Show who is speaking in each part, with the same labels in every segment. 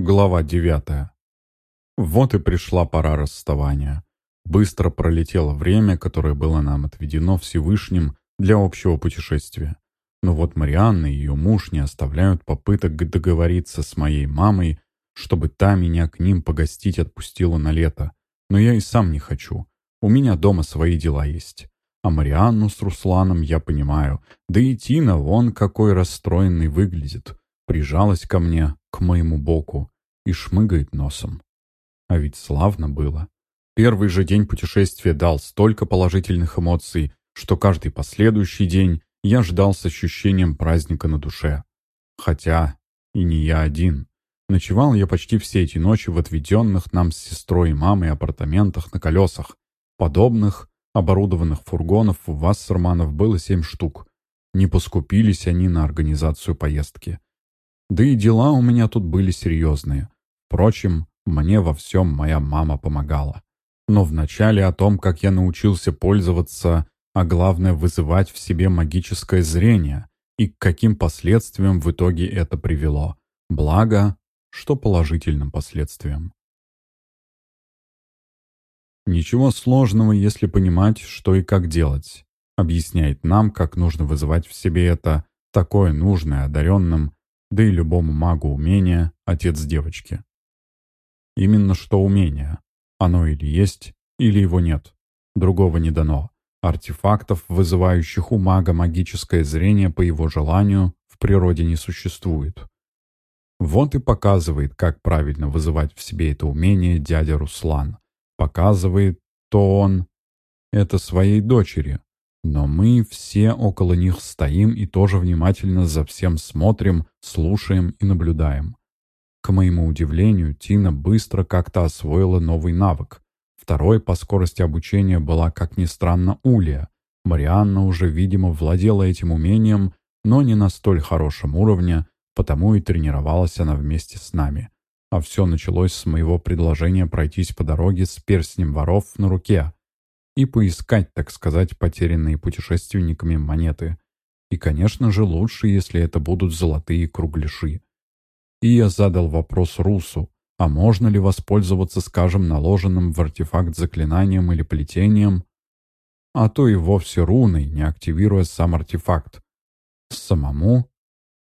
Speaker 1: Глава девятая. Вот и пришла пора расставания. Быстро пролетело время, которое было нам отведено Всевышним для общего путешествия. Но вот Марианна и ее муж не оставляют попыток договориться с моей мамой, чтобы та меня к ним погостить отпустила на лето. Но я и сам не хочу. У меня дома свои дела есть. А Марианну с Русланом я понимаю. Да и Тина вон какой расстроенный выглядит. Прижалась ко мне, к моему боку, и шмыгает носом. А ведь славно было. Первый же день путешествия дал столько положительных эмоций, что каждый последующий день я ждал с ощущением праздника на душе. Хотя и не я один. Ночевал я почти все эти ночи в отведенных нам с сестрой и мамой апартаментах на колесах. Подобных, оборудованных фургонов у Вассерманов было семь штук. Не поскупились они на организацию поездки. Да и дела у меня тут были серьезные. Впрочем, мне во всем моя мама помогала. Но вначале о том, как я научился пользоваться, а главное вызывать в себе магическое зрение, и к каким последствиям в итоге это привело. Благо, что положительным последствиям. Ничего сложного, если понимать, что и как делать. Объясняет нам, как нужно вызывать в себе это такое нужное одаренным да и любому магу умение – отец девочки. Именно что умение. Оно или есть, или его нет. Другого не дано. Артефактов, вызывающих у мага магическое зрение по его желанию, в природе не существует. Вот и показывает, как правильно вызывать в себе это умение дядя Руслан. Показывает то он это своей дочери, но мы все около них стоим и тоже внимательно за всем смотрим, слушаем и наблюдаем. К моему удивлению, Тина быстро как-то освоила новый навык. Второй по скорости обучения была, как ни странно, Улья. Марианна уже, видимо, владела этим умением, но не на столь хорошем уровне, потому и тренировалась она вместе с нами. А все началось с моего предложения пройтись по дороге с перстнем воров на руке – и поискать, так сказать, потерянные путешественниками монеты. И, конечно же, лучше, если это будут золотые кругляши. И я задал вопрос Русу, а можно ли воспользоваться, скажем, наложенным в артефакт заклинанием или плетением, а то и вовсе руной, не активируя сам артефакт. Самому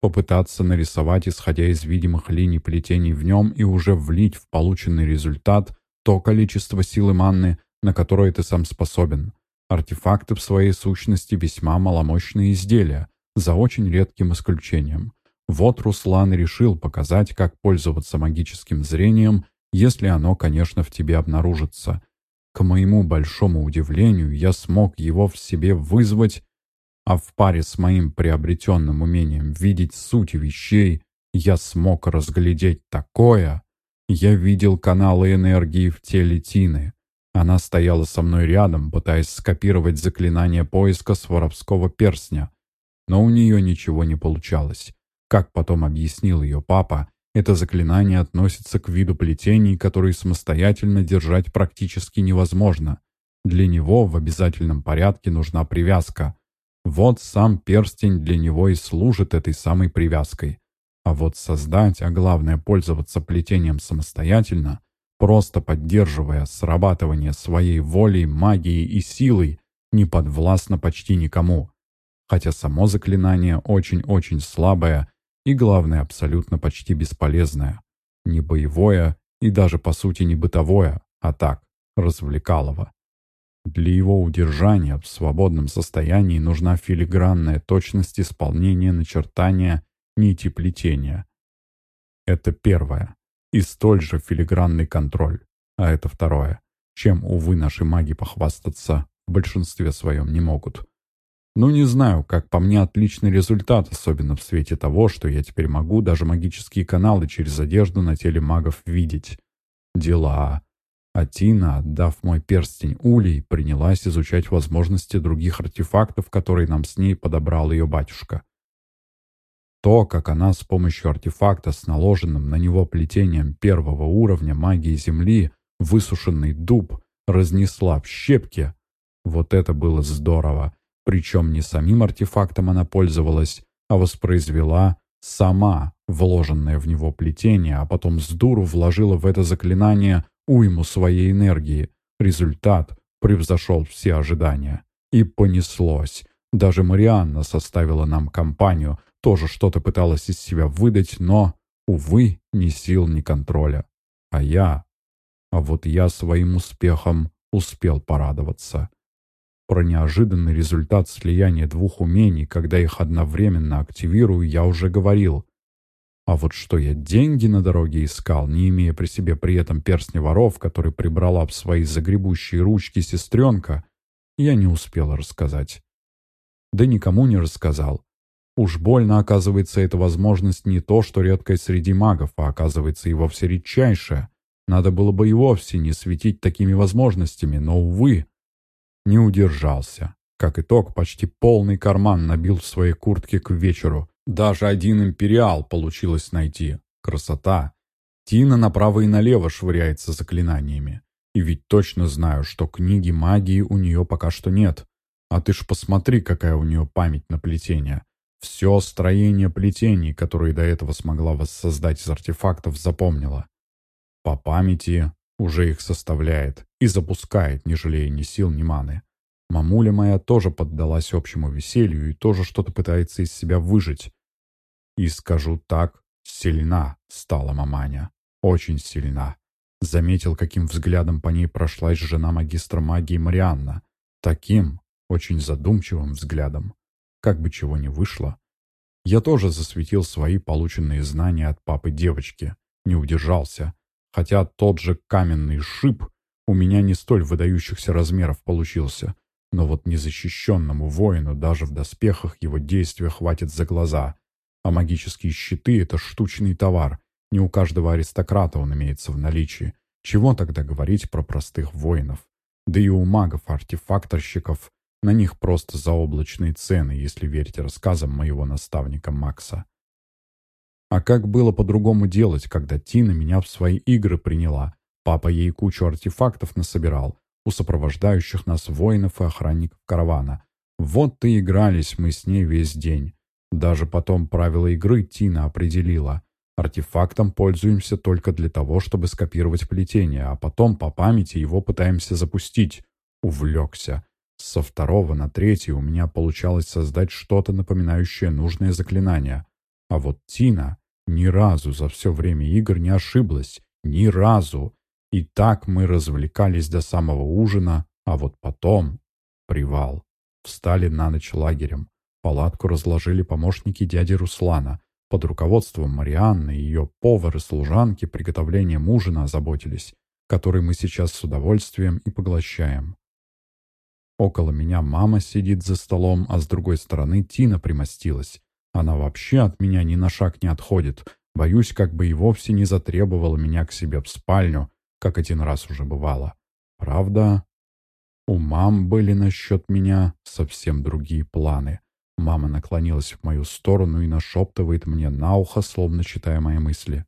Speaker 1: попытаться нарисовать, исходя из видимых линий плетений в нем, и уже влить в полученный результат то количество силы манны, на которое ты сам способен. Артефакты в своей сущности весьма маломощные изделия, за очень редким исключением. Вот Руслан решил показать, как пользоваться магическим зрением, если оно, конечно, в тебе обнаружится. К моему большому удивлению, я смог его в себе вызвать, а в паре с моим приобретенным умением видеть суть вещей, я смог разглядеть такое. Я видел каналы энергии в теле Тины. Она стояла со мной рядом, пытаясь скопировать заклинание поиска с воровского перстня. Но у нее ничего не получалось. Как потом объяснил ее папа, это заклинание относится к виду плетений, которые самостоятельно держать практически невозможно. Для него в обязательном порядке нужна привязка. Вот сам перстень для него и служит этой самой привязкой. А вот создать, а главное пользоваться плетением самостоятельно, просто поддерживая срабатывание своей волей, магией и силой, не подвластно почти никому. Хотя само заклинание очень-очень слабое и, главное, абсолютно почти бесполезное. Не боевое и даже, по сути, не бытовое, а так, развлекалово. Для его удержания в свободном состоянии нужна филигранная точность исполнения начертания нити плетения. Это первое и столь же филигранный контроль. А это второе, чем, увы, наши маги похвастаться в большинстве своем не могут. Ну, не знаю, как по мне отличный результат, особенно в свете того, что я теперь могу даже магические каналы через одежду на теле магов видеть. Дела. А Тина, отдав мой перстень Улей, принялась изучать возможности других артефактов, которые нам с ней подобрал ее батюшка. То, как она с помощью артефакта с наложенным на него плетением первого уровня магии Земли высушенный дуб разнесла в щепки, вот это было здорово. Причем не самим артефактом она пользовалась, а воспроизвела Сама вложенное в него плетение, а потом с дуру вложила в это заклинание уйму своей энергии. Результат превзошел все ожидания. И понеслось. Даже Марианна составила нам компанию, тоже что-то пыталась из себя выдать, но, увы, ни сил, ни контроля. А я... А вот я своим успехом успел порадоваться. Про неожиданный результат слияния двух умений, когда их одновременно активирую, я уже говорил. А вот что я деньги на дороге искал, не имея при себе при этом перстня воров, который прибрала в свои загребущие ручки сестренка, я не успел рассказать. Да никому не рассказал. Уж больно, оказывается, эта возможность не то, что редкая среди магов, а оказывается и вовсе редчайшая. Надо было бы и вовсе не светить такими возможностями, но, увы, не удержался. Как итог, почти полный карман набил в своей куртке к вечеру. Даже один империал получилось найти. Красота. Тина направо и налево швыряется заклинаниями. И ведь точно знаю, что книги магии у нее пока что нет. А ты ж посмотри, какая у нее память на плетение. Все строение плетений, которые до этого смогла воссоздать из артефактов, запомнила. По памяти уже их составляет и запускает, не жалея ни сил, ни маны. Мамуля моя тоже поддалась общему веселью и тоже что-то пытается из себя выжить. И скажу так, сильна стала маманя. Очень сильна. Заметил, каким взглядом по ней прошлась жена магистра магии Марианна. Таким, очень задумчивым взглядом. Как бы чего ни вышло. Я тоже засветил свои полученные знания от папы девочки. Не удержался. Хотя тот же каменный шип у меня не столь выдающихся размеров получился. Но вот незащищенному воину даже в доспехах его действия хватит за глаза. А магические щиты — это штучный товар. Не у каждого аристократа он имеется в наличии. Чего тогда говорить про простых воинов? Да и у магов-артефакторщиков на них просто заоблачные цены, если верить рассказам моего наставника Макса. А как было по-другому делать, когда Тина меня в свои игры приняла? Папа ей кучу артефактов насобирал у сопровождающих нас воинов и охранников каравана. Вот и игрались мы с ней весь день. Даже потом правила игры Тина определила. Артефактом пользуемся только для того, чтобы скопировать плетение, а потом по памяти его пытаемся запустить. Увлекся. Со второго на третий у меня получалось создать что-то напоминающее нужное заклинание. А вот Тина ни разу за все время игр не ошиблась. Ни разу. И так мы развлекались до самого ужина, а вот потом... Привал. Встали на ночь лагерем. Палатку разложили помощники дяди Руслана. Под руководством Марианны ее повар и служанки приготовлением ужина озаботились, который мы сейчас с удовольствием и поглощаем. Около меня мама сидит за столом, а с другой стороны Тина примостилась. Она вообще от меня ни на шаг не отходит. Боюсь, как бы и вовсе не затребовала меня к себе в спальню, как один раз уже бывало. Правда, у мам были насчет меня совсем другие планы. Мама наклонилась в мою сторону и нашептывает мне на ухо, словно читая мои мысли.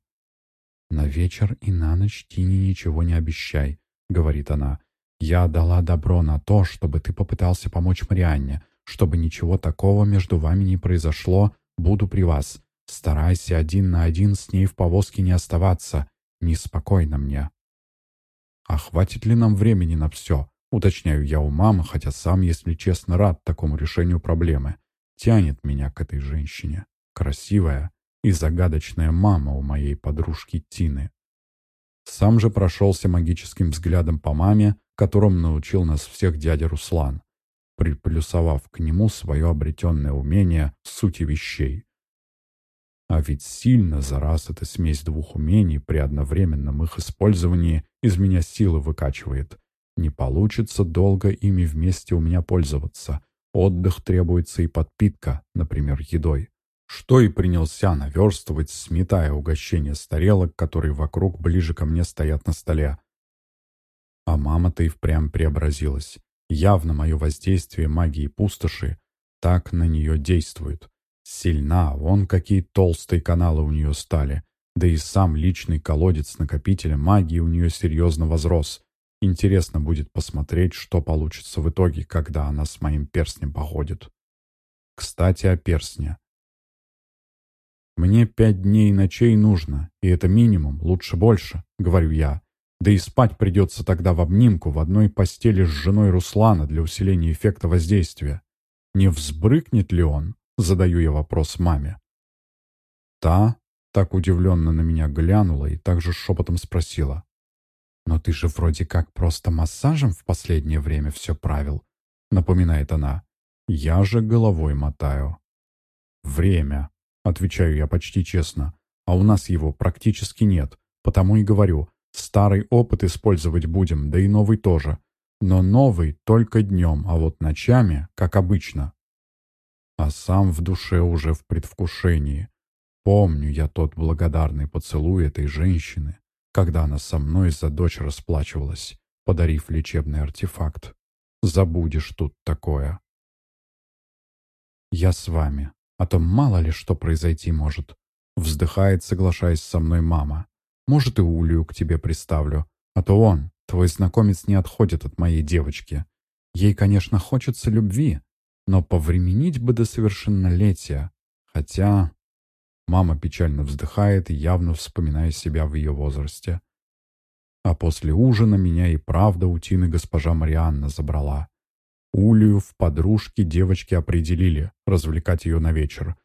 Speaker 1: «На вечер и на ночь Тине ничего не обещай», — говорит она. «Я дала добро на то, чтобы ты попытался помочь Марианне. Чтобы ничего такого между вами не произошло, буду при вас. Старайся один на один с ней в повозке не оставаться. Неспокойно мне». «А хватит ли нам времени на все?» Уточняю я у мамы, хотя сам, если честно, рад такому решению проблемы. Тянет меня к этой женщине. Красивая и загадочная мама у моей подружки Тины. Сам же прошелся магическим взглядом по маме, которым научил нас всех дядя Руслан, приплюсовав к нему свое обретенное умение сути вещей. А ведь сильно за раз эта смесь двух умений при одновременном их использовании из меня силы выкачивает. Не получится долго ими вместе у меня пользоваться. Отдых требуется и подпитка, например, едой. Что и принялся наверстывать, сметая угощение с тарелок, которые вокруг ближе ко мне стоят на столе. А мама-то и впрямь преобразилась. Явно мое воздействие магии пустоши так на нее действует. Сильна, вон какие толстые каналы у нее стали. Да и сам личный колодец накопителя магии у нее серьезно возрос. Интересно будет посмотреть, что получится в итоге, когда она с моим перстнем походит. Кстати, о перстне. «Мне пять дней и ночей нужно, и это минимум, лучше больше», — говорю я. Да и спать придется тогда в обнимку в одной постели с женой Руслана для усиления эффекта воздействия. Не взбрыкнет ли он? Задаю я вопрос маме. Та так удивленно на меня глянула и также шепотом спросила. «Но ты же вроде как просто массажем в последнее время все правил», — напоминает она. «Я же головой мотаю». «Время», — отвечаю я почти честно, «а у нас его практически нет, потому и говорю, Старый опыт использовать будем, да и новый тоже. Но новый только днем, а вот ночами, как обычно. А сам в душе уже в предвкушении. Помню я тот благодарный поцелуй этой женщины, когда она со мной за дочь расплачивалась, подарив лечебный артефакт. Забудешь тут такое. Я с вами, а то мало ли что произойти может. Вздыхает, соглашаясь со мной мама. Может, и Улю к тебе приставлю. А то он, твой знакомец, не отходит от моей девочки. Ей, конечно, хочется любви, но повременить бы до совершеннолетия. Хотя... Мама печально вздыхает, явно вспоминая себя в ее возрасте. А после ужина меня и правда утины госпожа Марианна забрала. Улию в подружки девочки определили развлекать ее на вечер.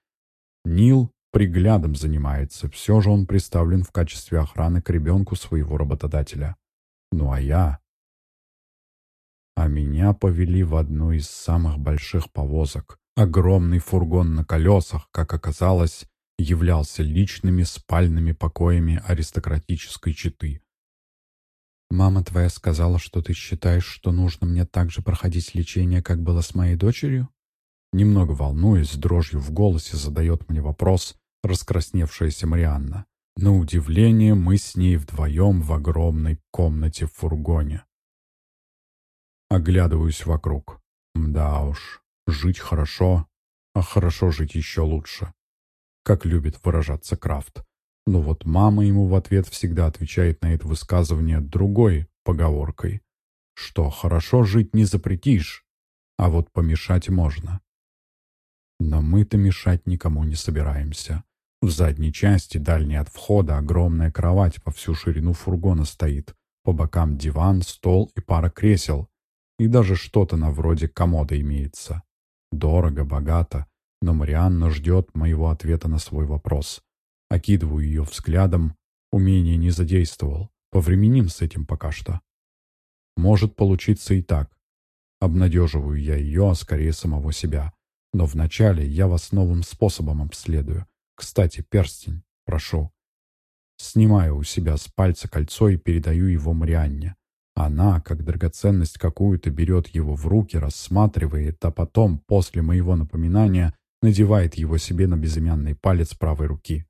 Speaker 1: Нил приглядом занимается, все же он представлен в качестве охраны к ребенку своего работодателя. Ну а я... А меня повели в одну из самых больших повозок. Огромный фургон на колесах, как оказалось, являлся личными спальными покоями аристократической четы. «Мама твоя сказала, что ты считаешь, что нужно мне также проходить лечение, как было с моей дочерью?» Немного волнуясь, дрожью в голосе задает мне вопрос, раскрасневшаяся Марианна. На удивление, мы с ней вдвоем в огромной комнате в фургоне. Оглядываюсь вокруг. Да уж, жить хорошо, а хорошо жить еще лучше. Как любит выражаться Крафт. Но вот мама ему в ответ всегда отвечает на это высказывание другой поговоркой, что хорошо жить не запретишь, а вот помешать можно. Но мы-то мешать никому не собираемся. В задней части, дальней от входа, огромная кровать по всю ширину фургона стоит. По бокам диван, стол и пара кресел. И даже что-то на вроде комода имеется. Дорого, богато, но Марианна ждет моего ответа на свой вопрос. Окидываю ее взглядом, умение не задействовал. Повременим с этим пока что. Может получиться и так. Обнадеживаю я ее, а скорее самого себя. Но вначале я вас новым способом обследую. Кстати, перстень, прошу. Снимаю у себя с пальца кольцо и передаю его Марианне. Она, как драгоценность какую-то, берет его в руки, рассматривает, а потом, после моего напоминания, надевает его себе на безымянный палец правой руки.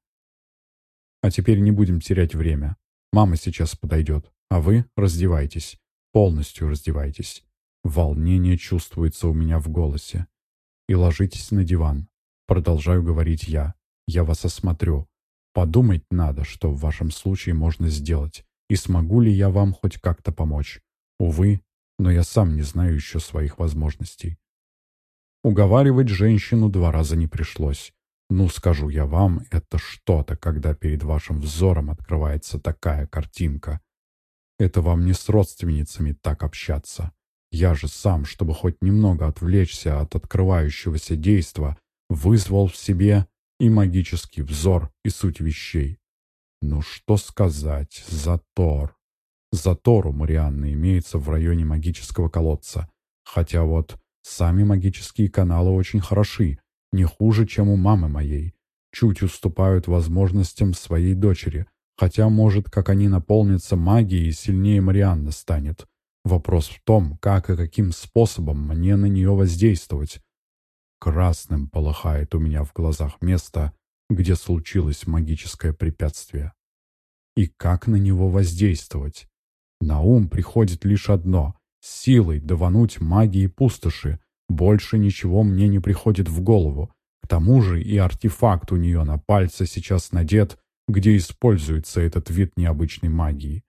Speaker 1: А теперь не будем терять время. Мама сейчас подойдет, а вы раздевайтесь. Полностью раздевайтесь. Волнение чувствуется у меня в голосе. И ложитесь на диван. Продолжаю говорить я. Я вас осмотрю. Подумать надо, что в вашем случае можно сделать, и смогу ли я вам хоть как-то помочь. Увы, но я сам не знаю еще своих возможностей. Уговаривать женщину два раза не пришлось. Ну, скажу я вам, это что-то, когда перед вашим взором открывается такая картинка. Это вам не с родственницами так общаться. Я же сам, чтобы хоть немного отвлечься от открывающегося действа, вызвал в себе и магический взор, и суть вещей. Ну что сказать, затор. Затор у Марианны имеется в районе магического колодца. Хотя вот сами магические каналы очень хороши, не хуже, чем у мамы моей. Чуть уступают возможностям своей дочери. Хотя, может, как они наполнятся магией, сильнее Марианна станет. Вопрос в том, как и каким способом мне на нее воздействовать. Красным полыхает у меня в глазах место, где случилось магическое препятствие. И как на него воздействовать? На ум приходит лишь одно — силой давануть магии пустоши. Больше ничего мне не приходит в голову. К тому же и артефакт у нее на пальце сейчас надет, где используется этот вид необычной магии.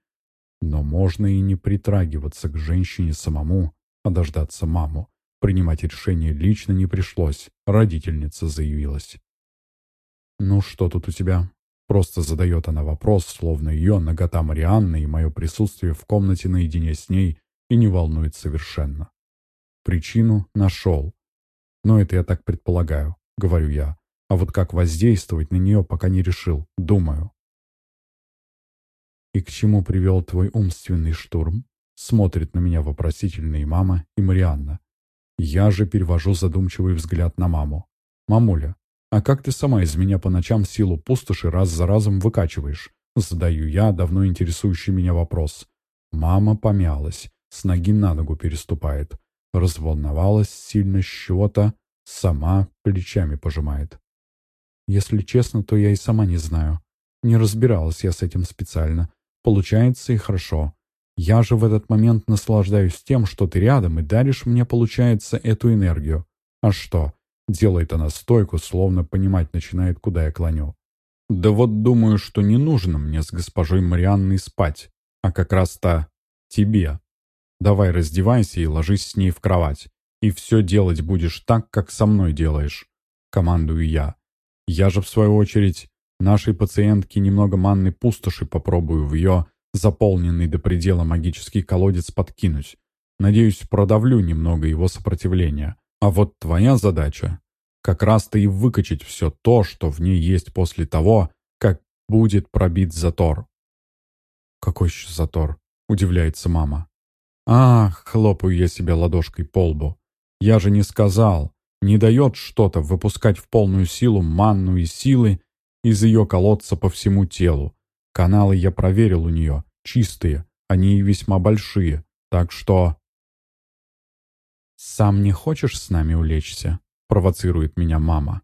Speaker 1: Но можно и не притрагиваться к женщине самому, а дождаться маму. Принимать решение лично не пришлось, родительница заявилась. «Ну что тут у тебя?» Просто задает она вопрос, словно ее нагота Марианны и мое присутствие в комнате наедине с ней и не волнует совершенно. Причину нашел. Но это я так предполагаю, говорю я. А вот как воздействовать на нее, пока не решил, думаю. «И к чему привел твой умственный штурм?» Смотрит на меня вопросительно и мама, и Марианна. Я же перевожу задумчивый взгляд на маму. «Мамуля, а как ты сама из меня по ночам силу пустоши раз за разом выкачиваешь?» Задаю я давно интересующий меня вопрос. Мама помялась, с ноги на ногу переступает. Разволновалась сильно счета, сама плечами пожимает. Если честно, то я и сама не знаю. Не разбиралась я с этим специально. Получается и хорошо. Я же в этот момент наслаждаюсь тем, что ты рядом и даришь мне, получается, эту энергию. А что? Делает она стойку, словно понимать начинает, куда я клоню. Да вот думаю, что не нужно мне с госпожой Марианной спать, а как раз-то тебе. Давай раздевайся и ложись с ней в кровать. И все делать будешь так, как со мной делаешь. Командую я. Я же, в свою очередь, нашей пациентке немного манной пустоши попробую в ее заполненный до предела магический колодец подкинуть. Надеюсь, продавлю немного его сопротивления. А вот твоя задача как раз-то и выкачать все то, что в ней есть после того, как будет пробит затор. «Какой еще затор?» — удивляется мама. «Ах!» — хлопаю я себя ладошкой по лбу. «Я же не сказал. Не дает что-то выпускать в полную силу манну и силы из ее колодца по всему телу. Каналы я проверил у нее, чистые, они весьма большие, так что... «Сам не хочешь с нами улечься?» — провоцирует меня мама.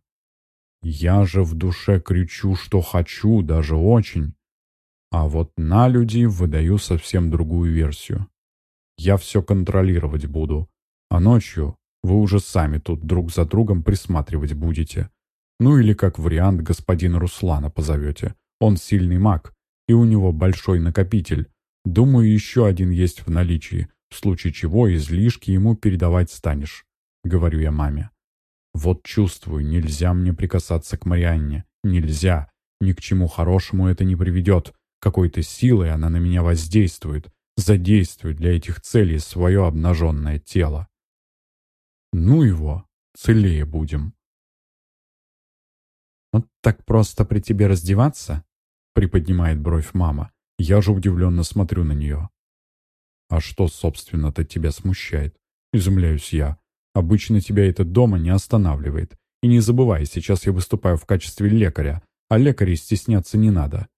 Speaker 1: Я же в душе кричу, что хочу, даже очень. А вот на люди выдаю совсем другую версию. Я все контролировать буду, а ночью вы уже сами тут друг за другом присматривать будете. Ну или как вариант господина Руслана позовете. Он сильный маг, и у него большой накопитель. Думаю, еще один есть в наличии, в случае чего излишки ему передавать станешь», — говорю я маме. «Вот чувствую, нельзя мне прикасаться к Марианне. Нельзя. Ни к чему хорошему это не приведет. Какой-то силой она на меня воздействует, задействует для этих целей свое обнаженное тело. Ну его, целее будем». «Вот так просто при тебе раздеваться?» Приподнимает бровь мама. Я же удивленно смотрю на нее. «А что, собственно-то, тебя смущает?» Изумляюсь я. «Обычно тебя это дома не останавливает. И не забывай, сейчас я выступаю в качестве лекаря, а лекарей стесняться не надо».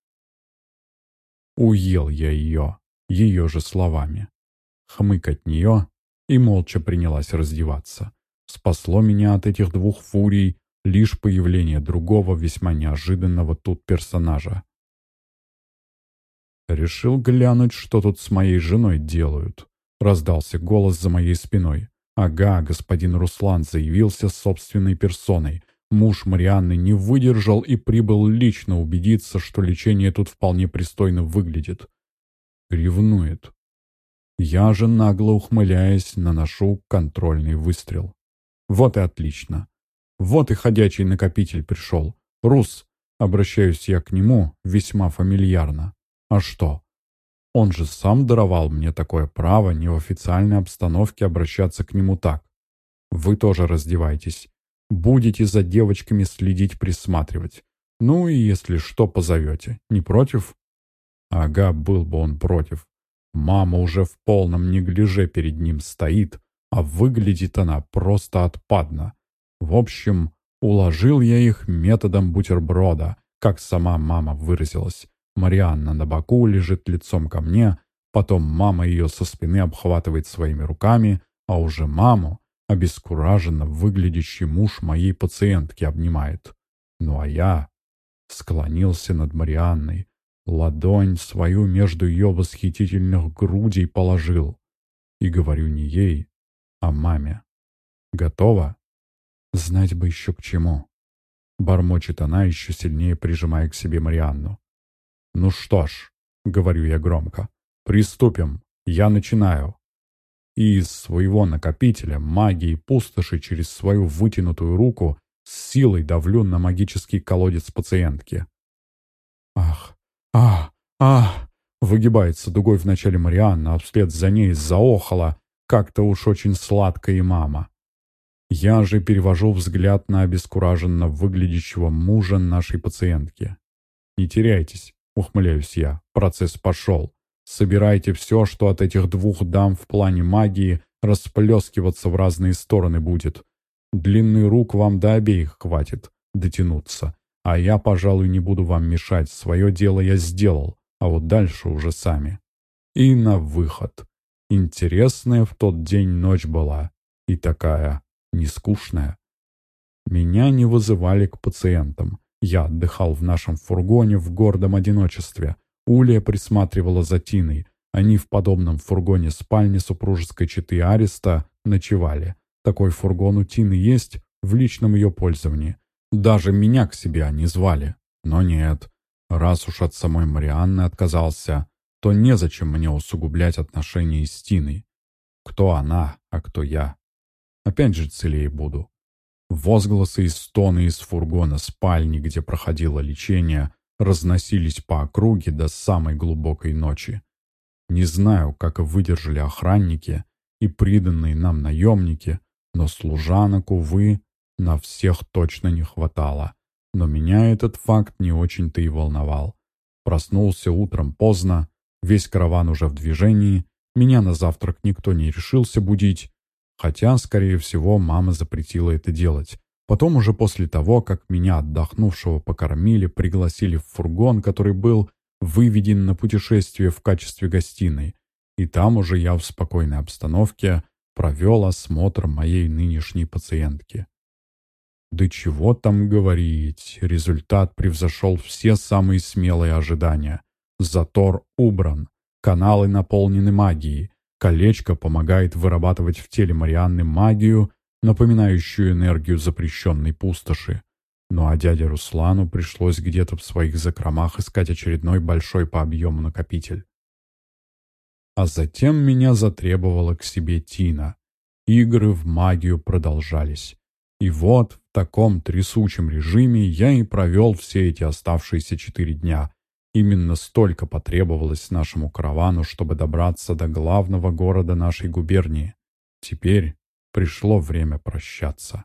Speaker 1: Уел я ее, ее же словами. Хмык от нее и молча принялась раздеваться. Спасло меня от этих двух фурий лишь появление другого весьма неожиданного тут персонажа. «Решил глянуть, что тут с моей женой делают», — раздался голос за моей спиной. «Ага, господин Руслан заявился собственной персоной. Муж Марианны не выдержал и прибыл лично убедиться, что лечение тут вполне пристойно выглядит. Ревнует. Я же, нагло ухмыляясь, наношу контрольный выстрел. Вот и отлично. Вот и ходячий накопитель пришел. Рус, обращаюсь я к нему весьма фамильярно. А что? Он же сам даровал мне такое право не в официальной обстановке обращаться к нему так. Вы тоже раздевайтесь. Будете за девочками следить, присматривать. Ну и если что, позовете. Не против? Ага, был бы он против. Мама уже в полном неглиже перед ним стоит, а выглядит она просто отпадно. В общем, уложил я их методом бутерброда, как сама мама выразилась. Марианна на боку лежит лицом ко мне, потом мама ее со спины обхватывает своими руками, а уже маму, обескураженно выглядящий муж моей пациентки обнимает. Ну а я склонился над Марианной, ладонь свою между ее восхитительных грудей положил. И говорю не ей, а маме. Готова? Знать бы еще к чему. Бормочет она, еще сильнее прижимая к себе Марианну. «Ну что ж», — говорю я громко, — «приступим. Я начинаю». И из своего накопителя магии пустоши через свою вытянутую руку С силой давлю на магический колодец пациентки. «Ах! Ах! Ах!» Выгибается дугой вначале Марианна, а вслед за ней заохала, как-то уж очень сладко и мама. Я же перевожу взгляд на обескураженно выглядящего мужа нашей пациентки. «Не теряйтесь», — ухмыляюсь я, — процесс пошел. Собирайте все, что от этих двух дам в плане магии расплескиваться в разные стороны будет. Длинный рук вам до обеих хватит дотянуться. А я, пожалуй, не буду вам мешать. Свое дело я сделал, а вот дальше уже сами. И на выход. Интересная в тот день ночь была. И такая нескучная. Меня не вызывали к пациентам. Я отдыхал в нашем фургоне в гордом одиночестве. Улия присматривала за Тиной. Они в подобном фургоне спальни супружеской четы Ареста ночевали. Такой фургон у Тины есть в личном ее пользовании. Даже меня к себе они звали. Но нет. Раз уж от самой Марианны отказался, то незачем мне усугублять отношения с Тиной. Кто она, а кто я. Опять же целее буду. Возгласы и стоны из фургона спальни, где проходило лечение, разносились по округе до самой глубокой ночи. Не знаю, как выдержали охранники и приданные нам наемники, но служанок, увы, на всех точно не хватало. Но меня этот факт не очень-то и волновал. Проснулся утром поздно, весь караван уже в движении, меня на завтрак никто не решился будить, хотя, скорее всего, мама запретила это делать. Потом уже после того, как меня, отдохнувшего, покормили, пригласили в фургон, который был выведен на путешествие в качестве гостиной. И там уже я в спокойной обстановке провел осмотр моей нынешней пациентки. Да чего там говорить, результат превзошел все самые смелые ожидания. Затор убран, каналы наполнены магией, колечко помогает вырабатывать в теле Марианны магию, напоминающую энергию запрещенной пустоши. Ну а дяде Руслану пришлось где-то в своих закромах искать очередной большой по объему накопитель. А затем меня затребовала к себе Тина. Игры в магию продолжались. И вот в таком трясучем режиме я и провел все эти оставшиеся четыре дня. Именно столько потребовалось нашему каравану, чтобы добраться до главного города нашей губернии. Теперь пришло время прощаться.